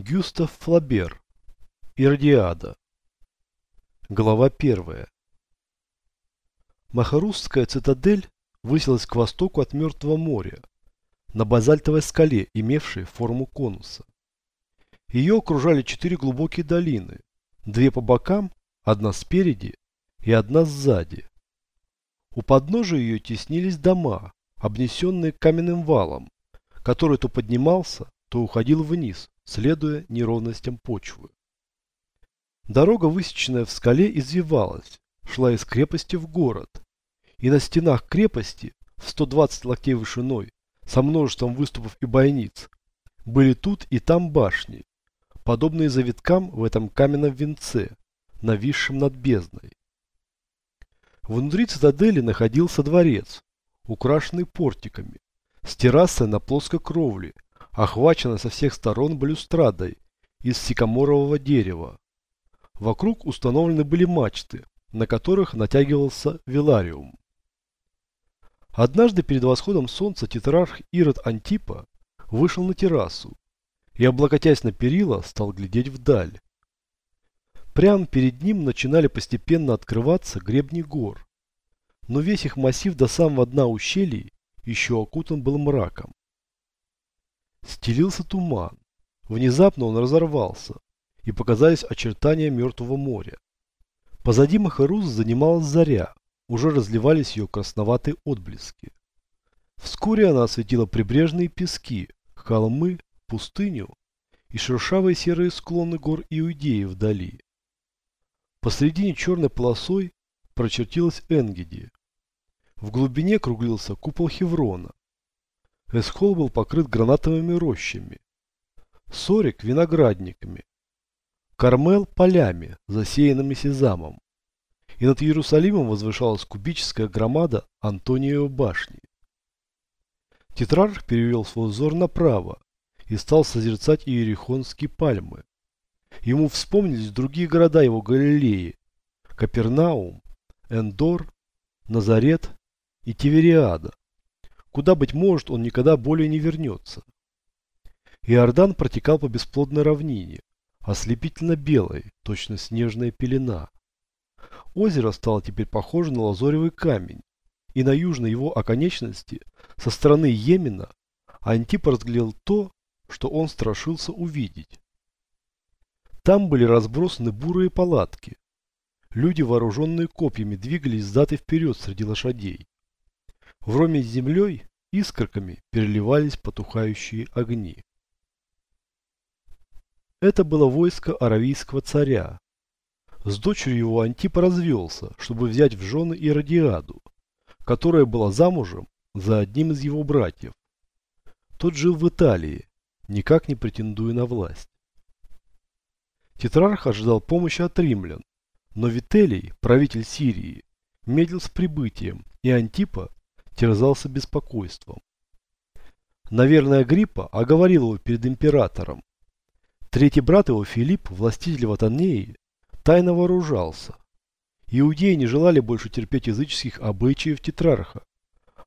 Гюстав Флабер. Иродиада. Глава первая. Махарусская цитадель высилась к востоку от Мертвого моря, на базальтовой скале, имевшей форму конуса. Ее окружали четыре глубокие долины, две по бокам, одна спереди и одна сзади. У подножия ее теснились дома, обнесенные каменным валом, который то поднимался, то уходил вниз, следуя неровностям почвы. Дорога, высеченная в скале, извивалась, шла из крепости в город. И на стенах крепости, в 120 локтей вышиной, со множеством выступов и бойниц, были тут и там башни, подобные завиткам в этом каменном венце, нависшем над бездной. Внутри цитадели находился дворец, украшенный портиками, с террасой на плоской кровле, охвачена со всех сторон балюстрадой из сикаморового дерева. Вокруг установлены были мачты, на которых натягивался велариум. Однажды перед восходом солнца тетрарх Ирод Антипа вышел на террасу и, облокотясь на перила, стал глядеть вдаль. Прямо перед ним начинали постепенно открываться гребни гор, но весь их массив до самого дна ущелий еще окутан был мраком. Стелился туман. Внезапно он разорвался, и показались очертания Мертвого моря. Позади Махаруза занималась заря, уже разливались ее красноватые отблески. Вскоре она осветила прибрежные пески, холмы, пустыню и шершавые серые склоны гор Иудеи вдали. Посредине черной полосой прочертилась Энгиди. В глубине круглился купол Хеврона, Эсхол был покрыт гранатовыми рощами, Сорик – виноградниками, Кармел – полями, засеянными сезамом, и над Иерусалимом возвышалась кубическая громада Антониева башни. Тетрарх перевел свой взор направо и стал созерцать иерихонские пальмы. Ему вспомнились другие города его Галилеи – Капернаум, Эндор, Назарет и Тивериада куда, быть может, он никогда более не вернется. Иордан протекал по бесплодной равнине, ослепительно белой, точно снежная пелена. Озеро стало теперь похоже на лазоревый камень, и на южной его оконечности, со стороны Йемена, Антип разглядел то, что он страшился увидеть. Там были разбросаны бурые палатки. Люди, вооруженные копьями, двигались взад и вперед среди лошадей. В роме с землей искорками переливались потухающие огни. Это было войско аравийского царя. С дочерью его Антип развелся, чтобы взять в жены Иродиаду, которая была замужем за одним из его братьев. Тот жил в Италии, никак не претендуя на власть. Тетрарх ожидал помощи от римлян, но Вителий, правитель Сирии, медлил с прибытием, и Антипа терзался беспокойством. Наверное, Гриппа оговорил его перед императором. Третий брат его, Филипп, властитель Ватанеи, тайно вооружался. Иудеи не желали больше терпеть языческих обычаев тетрарха,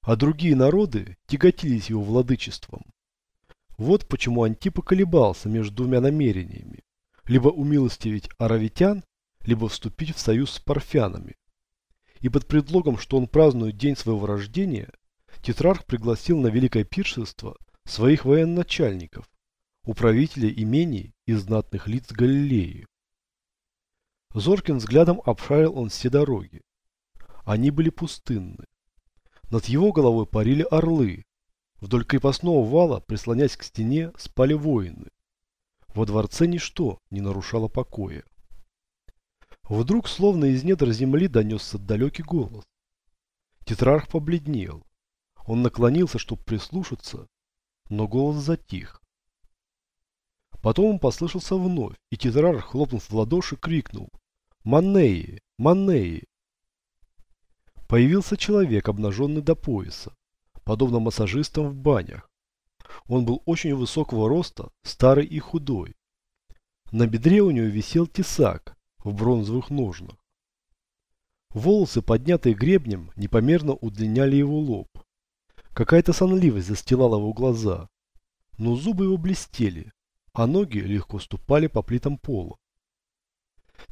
а другие народы тяготились его владычеством. Вот почему Антипа колебался между двумя намерениями – либо умилостивить аравитян, либо вступить в союз с парфянами и под предлогом, что он празднует день своего рождения, тетрарх пригласил на великое пиршество своих военачальников, управителей имений и знатных лиц Галилеи. Зорким взглядом обшарил он все дороги. Они были пустынны. Над его головой парили орлы. Вдоль крепостного вала, прислонясь к стене, спали воины. Во дворце ничто не нарушало покоя. Вдруг, словно из недр земли, донесся далекий голос. Тетрарх побледнел. Он наклонился, чтобы прислушаться, но голос затих. Потом он послышался вновь, и Тетрарх, хлопнув в ладоши, крикнул «Маннеи! Маннеи!». Появился человек, обнаженный до пояса, подобно массажистам в банях. Он был очень высокого роста, старый и худой. На бедре у него висел тесак, в бронзовых ножнах. Волосы, поднятые гребнем, непомерно удлиняли его лоб. Какая-то сонливость застилала его глаза, но зубы его блестели. а ноги легко ступали по плитам пола.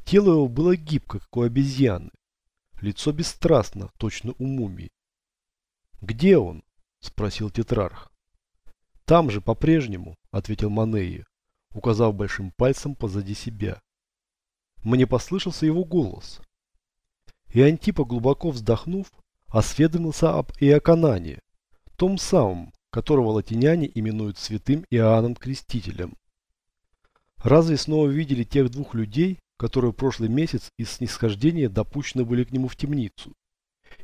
Тело его было гибко, как у обезьяны. Лицо бесстрастно, точно у мумии. «Где он?» – спросил тетрарх. «Там же, по-прежнему», – ответил Манеи, указав большим пальцем позади себя. Мне послышался его голос. И Антипа, глубоко вздохнув, осведомился об Иоканане, том самом, которого латиняне именуют святым Иоанном Крестителем. Разве снова видели тех двух людей, которые прошлый месяц из снисхождения допущены были к нему в темницу?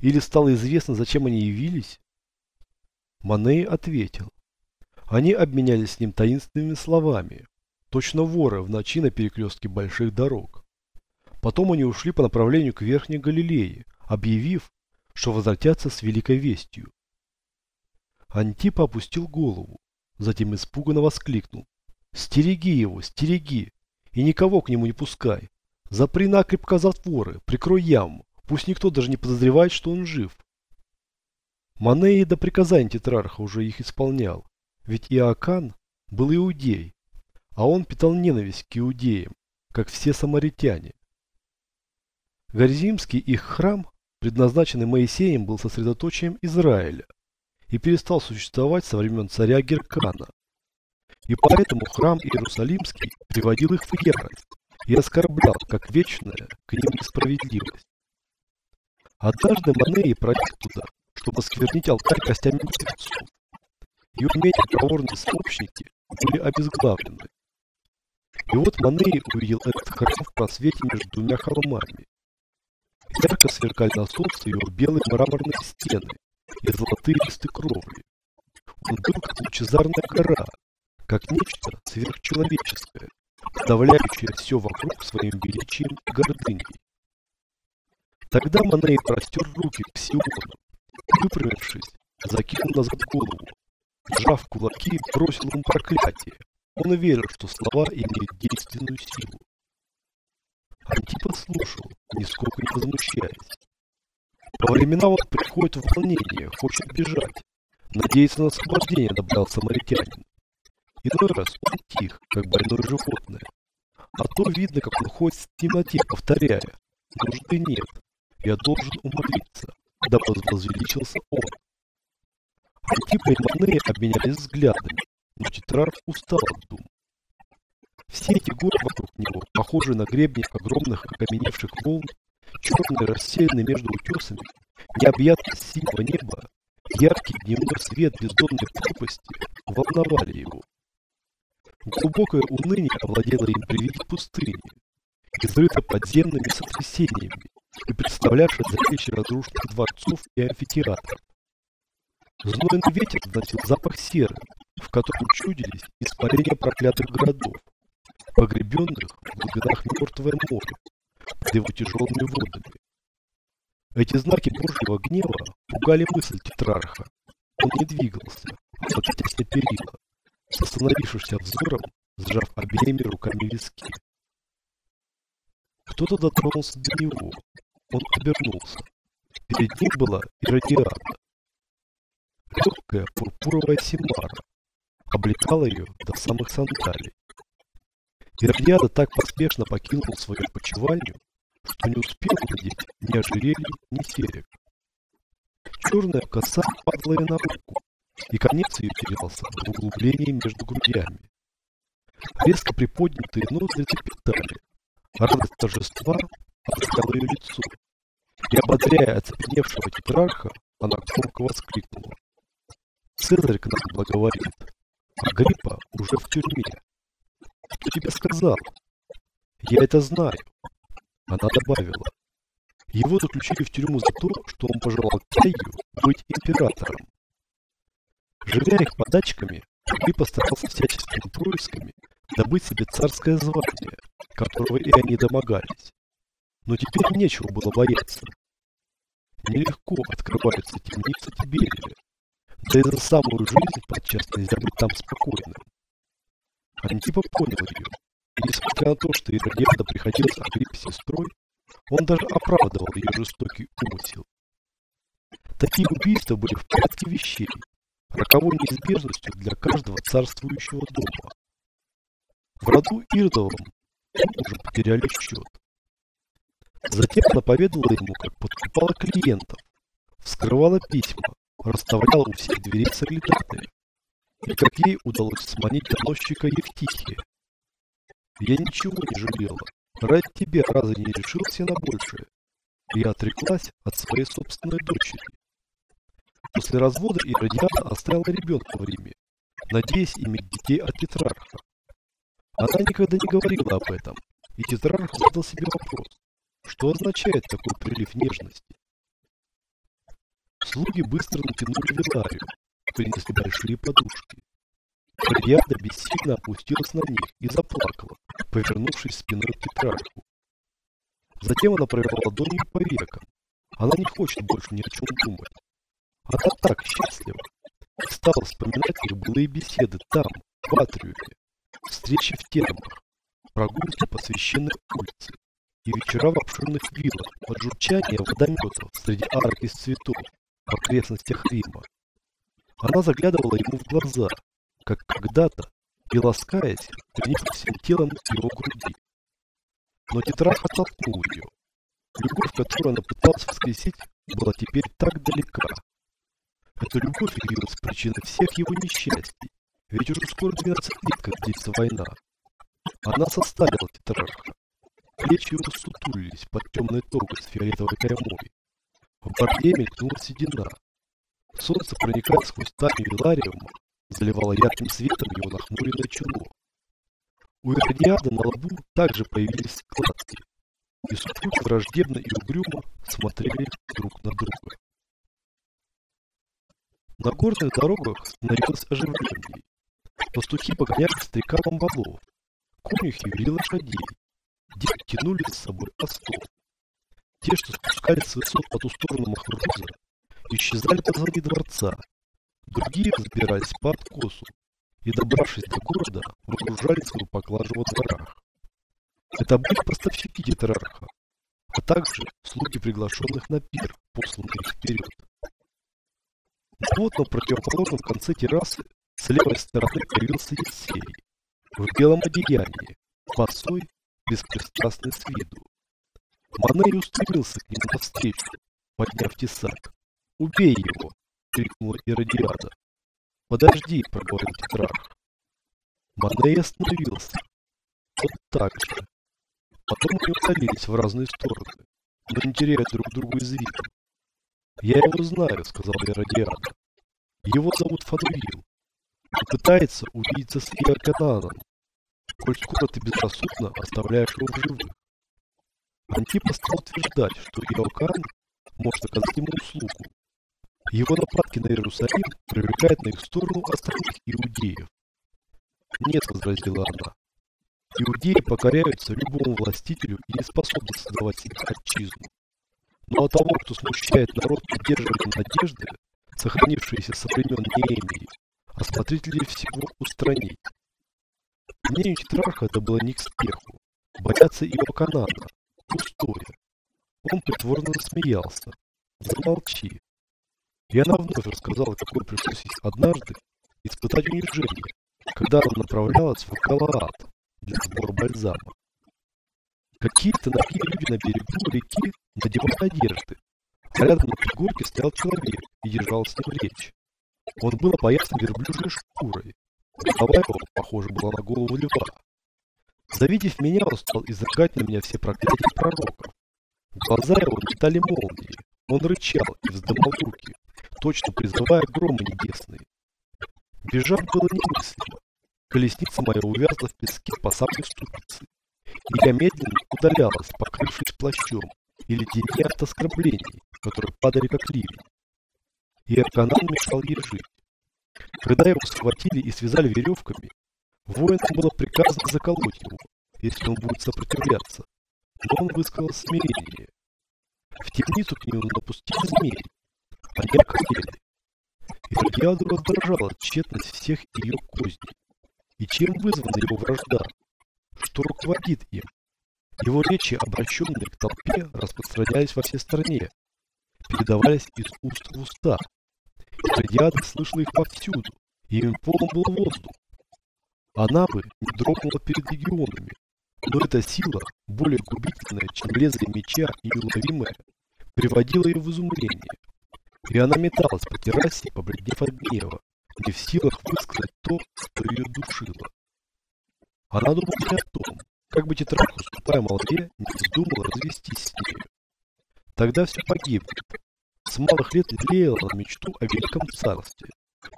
Или стало известно, зачем они явились? Маней ответил. Они обменялись с ним таинственными словами, точно воры в ночи на перекрестке больших дорог. Потом они ушли по направлению к Верхней Галилее, объявив, что возвратятся с великой вестью. Антипа опустил голову, затем испуганно воскликнул. «Стереги его, стереги! И никого к нему не пускай! Запри накрепко затворы, прикрой яму, пусть никто даже не подозревает, что он жив!» Манеи до приказаний тетрарха уже их исполнял, ведь Иоакан был иудей, а он питал ненависть к иудеям, как все самаритяне. Горизимский их храм, предназначенный Моисеем, был сосредоточием Израиля, и перестал существовать со времен царя Геркана. И поэтому храм Иерусалимский приводил их в ярость и оскорблял, как вечная, к ним несправедливость. Однажды Манеи проник туда, чтобы сквернить алтарь костями мертвецов. И умения проворные сообщники были обезглавлены. И вот Манеи увидел этот храм в просвете между двумя холмами. Ярко сверкали на солнце его белые мраморные стены, и золотые листы кровли. Он был как лучезарная гора, как нечто сверхчеловеческое, подавляющее все вокруг своим величием и гордыней. Тогда Моней простер руки к Сиону выпрямившись, закинул назад голову. Сжав кулаки, бросил ему проклятие. Он верил, что слова имеют действенную силу. Антипа слушал, нисколько не возмущаясь. Во времена он приходит в волнение, хочет бежать. Надеется на освобождение, добавил самаритянин. Иной раз он тих, как больное животное. А то видно, как он ходит в темноте, повторяя. Нужды нет. Я должен умолиться, дабы возвеличился он. Антипа и Манея обменялись взглядами, но Тетрарх устал от дум. Все эти горы вокруг него, похожие на гребни огромных окаменевших волн, черный, рассеянный между утесами, необъятность синего неба, яркий дневной свет бездонной пропасти волновали его. Глубокое уныние овладело им при виде пустыни, изрыто подземными сотрясениями и представлявшей зрелище разрушенных дворцов и амфитеатров. Знойный ветер вносил запах серы, в котором чудились испарения проклятых городов, погребенных в глубинах мертвое море, под его тяжелыми водами. Эти знаки Божьего гнева пугали мысль тетрарха. Он не двигался, облокотясь на перила, с остановившимся взором, сжав обеими руками виски. Кто-то дотронулся до него. Он обернулся. Перед ним была Иродиада. Легкая пурпуровая симара облетала ее до самых сандалий. Иродиада так поспешно покинула свою почевальню, что не успел увидеть ни ожерелья, ни серег. Черная коса падала на руку, и конец ее терялся в углублении между грудями. Резко приподнятые ноздри трепетали, а радость торжества отыскала ее лицо. И, ободряя оцепеневшего тетрарха, она громко воскликнула. Цезарь к нам благоволит, а Гриппа уже в тюрьме. Кто тебе сказал? Я это знаю. Она добавила. Его заключили в тюрьму за то, что он пожелал Каю быть императором. Живя их подачками, и постарался всяческими происками добыть себе царское звание, которого и они домогались. Но теперь нечего было бояться. Нелегко открываются темницы Тиберия, да и за самую жизнь подчас нельзя быть там спокойным. Антипа понял ее, и несмотря на то, что Иродиада приходилось Агриппе сестрой, он даже оправдывал ее жестокий умысел. Такие убийства были в порядке вещей, роковой неизбежностью для каждого царствующего дома. В роду Ирдовом уже потеряли счет. Затем она поведала ему, как подкупала клиентов, вскрывала письма, расставляла у всех дверей соглядатая, и как ей удалось сманить доносчика Евтихия. Я ничего не жалела, ради тебя раза не решился на большее. Я отреклась от своей собственной дочери. После развода Иродиана оставила ребенка в Риме, надеясь иметь детей от Петрарха. Она никогда не говорила об этом, и Тетрарх задал себе вопрос, что означает такой прилив нежности. Слуги быстро натянули Виларию, принесли большие подушки. Фарьяда бессильно опустилась на них и заплакала, повернувшись спиной к Петрарху. Затем она провела ладонью по векам. Она не хочет больше ни о чем думать. Она так счастлива. Стала вспоминать их былые беседы там, в Атриуме, встречи в термах, прогулки по священной улице и вечера в обширных виллах под журчание водометов среди арок из цветов в окрестностях Рима. Она заглядывала ему в глаза, как когда-то, и ласкаясь, приникла всем телом его груди. Но Тетрах оттолкнул ее. Любовь, которую она пыталась воскресить, была теперь так далека. Эта любовь явилась причиной всех его несчастий, ведь уже скоро 12 лет, как длится война. Она составила Тетрарха. Плечи его сутулились под темной тогой с фиолетовой каймой. В борде мелькнула седина. Солнце, проникая сквозь тайну Вилариума, заливало ярким светом его нахмуренное чело. У Иродиада на лбу также появились складки, и супруги враждебно и угрюмо смотрели друг на друга. На горных дорогах становилось оживленней. Пастухи погоняли стрекалом валов, конюхи вели лошадей, дети тянули с собой остов. Те, что спускались с высот по ту сторону Махруза, исчезали позади дворца, другие взбирались по откосу и, добравшись до города, выгружали свою поклажу во дворах. Это были поставщики Тетрарха, а также слуги приглашенных на пир, посланных вперед. Вот на противоположном конце террасы с левой стороны появился Евсей, в белом одеянии, босой, беспристрастный с виду. Маней устремился к нему навстречу, подняв тесак. «Убей его!» — крикнула Иродиада. «Подожди!» — проговорил Тетрарх. Маней остановился. Вот так же. Потом они удалились в разные стороны, но не теряя друг друга из вида. «Я его знаю», — сказал Иродиада. «Его зовут Фануил. Он пытается увидеться с Иоркананом, коль скоро ты безрассудно оставляешь его в живых. Антипа стал утверждать, что Иокан может оказать ему услугу. Его нападки на Иерусалим привлекают на их сторону остальных иудеев. Нет, возразила она. Иудеи покоряются любому властителю и не способны создавать себе отчизну. Но от того, кто смущает народ поддерживанием надежды, сохранившиеся со времен Неемии, осмотрителей всего устранить. Мнению Тетрарха это было не к спеху. Бояться его Канана. Пустое. Он притворно засмеялся. Замолчи. И она вновь рассказала, какой пришлось однажды испытать унижение, когда она направлялась в Калаат для сбора бальзама. Какие-то такие люди на берегу реки надевали одежды, а рядом на пригорке стоял человек и держал с ним речь. Он был опоясан верблюжьей шкурой. Голова его, похоже, была на голову льва. Завидев меня, он стал изрыгать на меня все проклятия пророков. Глаза его метали молнии. Он рычал и вздымал руки, точно призывая громы небесные. Бежать было немыслимо. Колесница моя увязла в песке по самой ступице. И я медленно удалялась, покрывшись плащом, или леденее от оскорблений, которые падали как ливень. И Арканан мешал ей жить. Когда его схватили и связали веревками, воинам было приказано заколоть его, если он будет сопротивляться. Но он высказал смирение. В темницу к нему напустили змеи. Они околели. И Фагиаду раздражала тщетность всех ее козней. И чем вызвана его вражда? Что руководит им? Его речи, обращенные к толпе, распространялись во всей стране, передавались из уст в уста. И Фагиада слышала их повсюду, и им полон был воздух. она бы не дрогнула перед легионами. Но эта сила, более губительная, чем лезвие меча и неуловимая, приводила ее в изумление. И она металась по террасе, побледнев от гнева, не в силах высказать то, что ее душило. Она думала не о том, как бы тетрадь, уступая молве, не вздумала развестись с ней. Тогда все погибнет. С малых лет лелеяла мечту о великом царстве.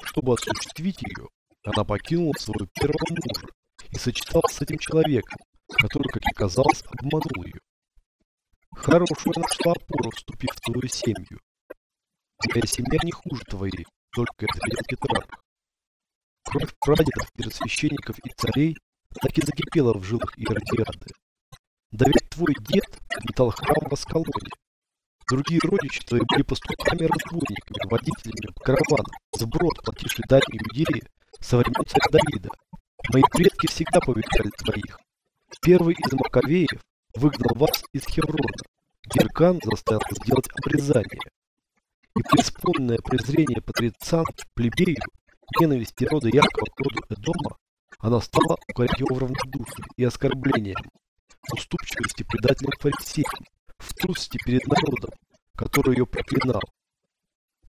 Чтобы осуществить ее, она покинула своего первого мужа и сочеталась с этим человеком, который, как и казалось, обманул ее. Хорошую нашла опору, вступив в твою семью. Твоя семья не хуже твоей, только это велел Петрарх. Кровь прадедов, первосвященников и царей так и закипела в жилах Иродиады. Да ведь твой дед метал храм в Аскалоне. Другие родичи твои были пастухами-разбойниками, водителями каравана, сброд, плативший дань иудеи со времен царя Давида. Мои предки всегда повелевали твоих. Первый из Маковеев выгнал вас из Хеврона. Геркан заставил сделать обрезание. И преисполненное презрение патрициан к плебею, ненависти рода Якова к роду Эдома, она стала укорять его в равнодушии и оскорблением, уступчивости предателям фарисеям, в трусости перед народом, который ее проклинал.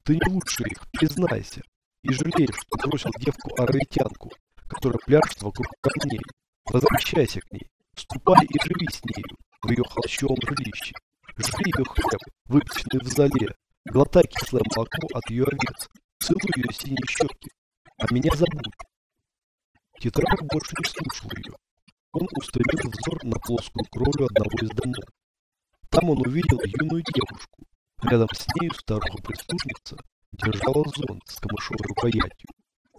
Ты не лучше их, признайся, и жалеешь, что бросил девку-аравитянку, которая пляшет вокруг камней. Возвращайся к ней, ступай и живи с нею в ее холщовом жилище. Жри ее хлеб, выпеченный в зале, глотай кислое молоко от ее овец, целуй ее синие щеки, а меня забудь. Тетрарх больше не слушал ее. Он устремил взор на плоскую кровлю одного из домов. Там он увидел юную девушку. Рядом с нею старуха-прислужница держала зонт с камышовой рукоятью,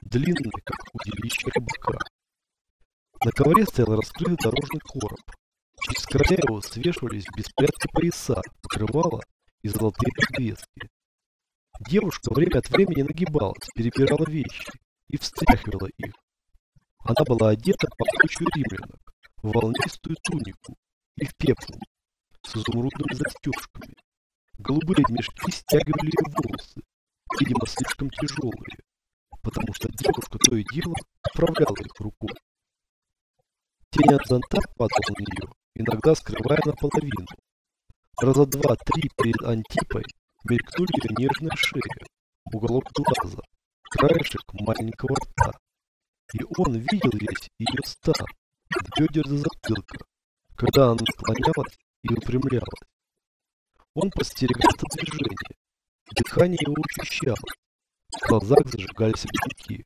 длинный, как удилище рыбака. На ковре стоял раскрытый дорожный короб. Через края его свешивались беспорядки пояса, покрывала и золотые подвески. Девушка время от времени нагибалась, перебирала вещи и встряхивала их. Она была одета по случаю римлянок, в волнистую тунику и в пеплу, с изумрудными застежками. Голубые мешки стягивали ее волосы, видимо, слишком тяжелые, потому что девушка то и дело управляла их рукой. Тень от зонта падала на нее, иногда скрывая наполовину. Раза два-три перед Антипой мелькнули ее нежная уголок глаза, краешек маленького рта. И он видел весь ее стан, от бедер до затылка, когда она склонялась и упрямлялась. Он постерегал это движение. Дыхание его учащалось. В глазах зажигались огоньки.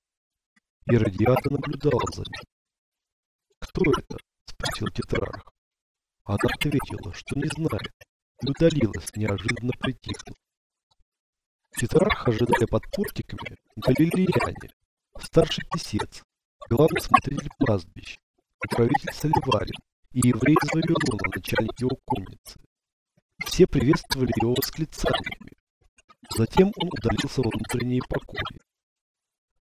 И радиатор наблюдал за ним. «Кто это?» – спросил Тетрарх. Она ответила, что не знает, и удалилась, неожиданно притихнув. Тетрарх ожидали под портиками галилеяне, старший писец, главный смотритель пастбищ, управитель Соливарин и еврей из Вавилона, начальник его конницы. Все приветствовали его восклицаниями. Затем он удалился во внутренние покои.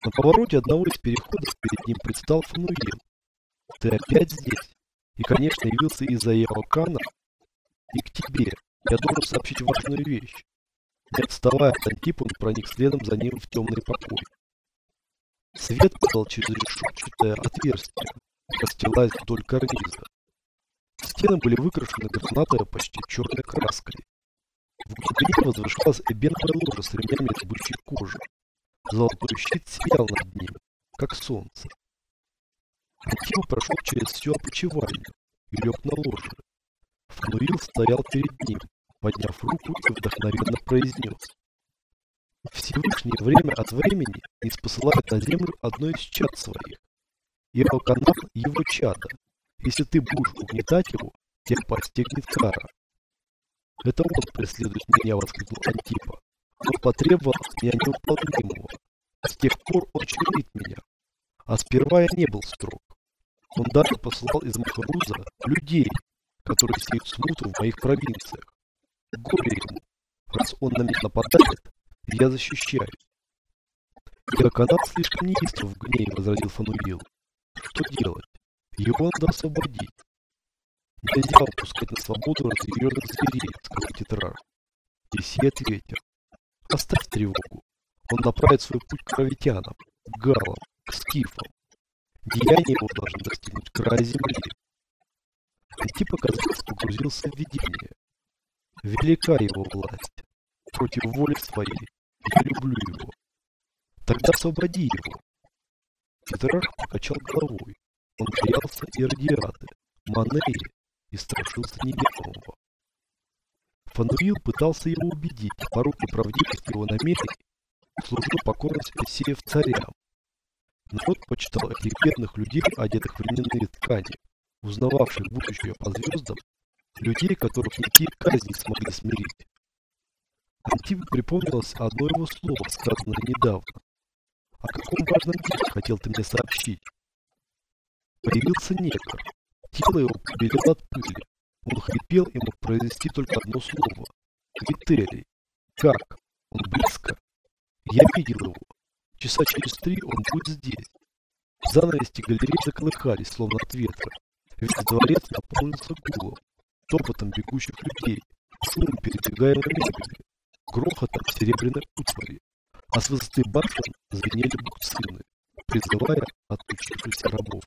На повороте одного из переходов перед ним предстал Фануил. «Ты опять здесь?» И, конечно, явился из-за Иоакана и к тебе. Я должен сообщить важную вещь. Не отставая от Антипа, он проник следом за ним в темный покой. Свет падал через решетчатое отверстие, расстилаясь вдоль карниза. Стены были выкрашены гранатовой почти черной краской. В глубине возвышалась эбеновая ложа с ремнями из бычьей кожи. Золотой щит сиял над ним, как солнце. Антима прошел через всю опочивальню и лег на ложе. Фануил стоял перед ним, подняв руку и вдохновенно произнес. Всевышний время от времени не спосылает на землю одно из чад своих. И Алканав его чада. Если ты будешь угнетать его, тех постигнет кара. Это он преследует меня, воскликнул Антипа. Он потребовал от меня неуполнимого. С тех пор он чурит меня. А сперва я не был строг. Он даже послал из Махруза людей, которые сеют смуту в моих провинциях. Горе ему. Раз он на меня нападает, я защищаю. Ироканат слишком неистов в гневе, возразил Фануил. Что делать? Его надо освободить. Нельзя упускать на свободу разъяренных зверей, сказал Тетрар. Иси ответил. Оставь тревогу. Он направит свой путь к кровитянам, к галам, к скифам. Деяния его должны достигнуть края земли. Антип, оказалось, погрузился в видение. Велика его власть. Против воли своей. Я люблю его. Тогда освободи его. Петрарх покачал головой. Он боялся Иродиады, Манеи и страшился неведомого. Фануил пытался его убедить в пороке правдивости его намерений, служил покорность Персеев царям. Народ почитал этих бедных людей, одетых в льняные ткани, узнававших будущее по звездам, людей, которых никакие казни смогли смирить. Антипе припомнилось одно его слово, сказанное недавно. О каком важном деле хотел ты мне сообщить? Появился негр. Тело его побелело от пыли. Он хрипел и мог произнести только одно слово. Вителий. Как? Он близко. Я видел его. Часа через три он будет здесь. Занавеси галереи заколыхались, словно от ветра. Весь дворец наполнился гулом, топотом бегущих людей, шумом передвигаемой мебели, грохотом серебряной утвари, а с высоты башен звенели буксины, призывая отпустившихся рабов.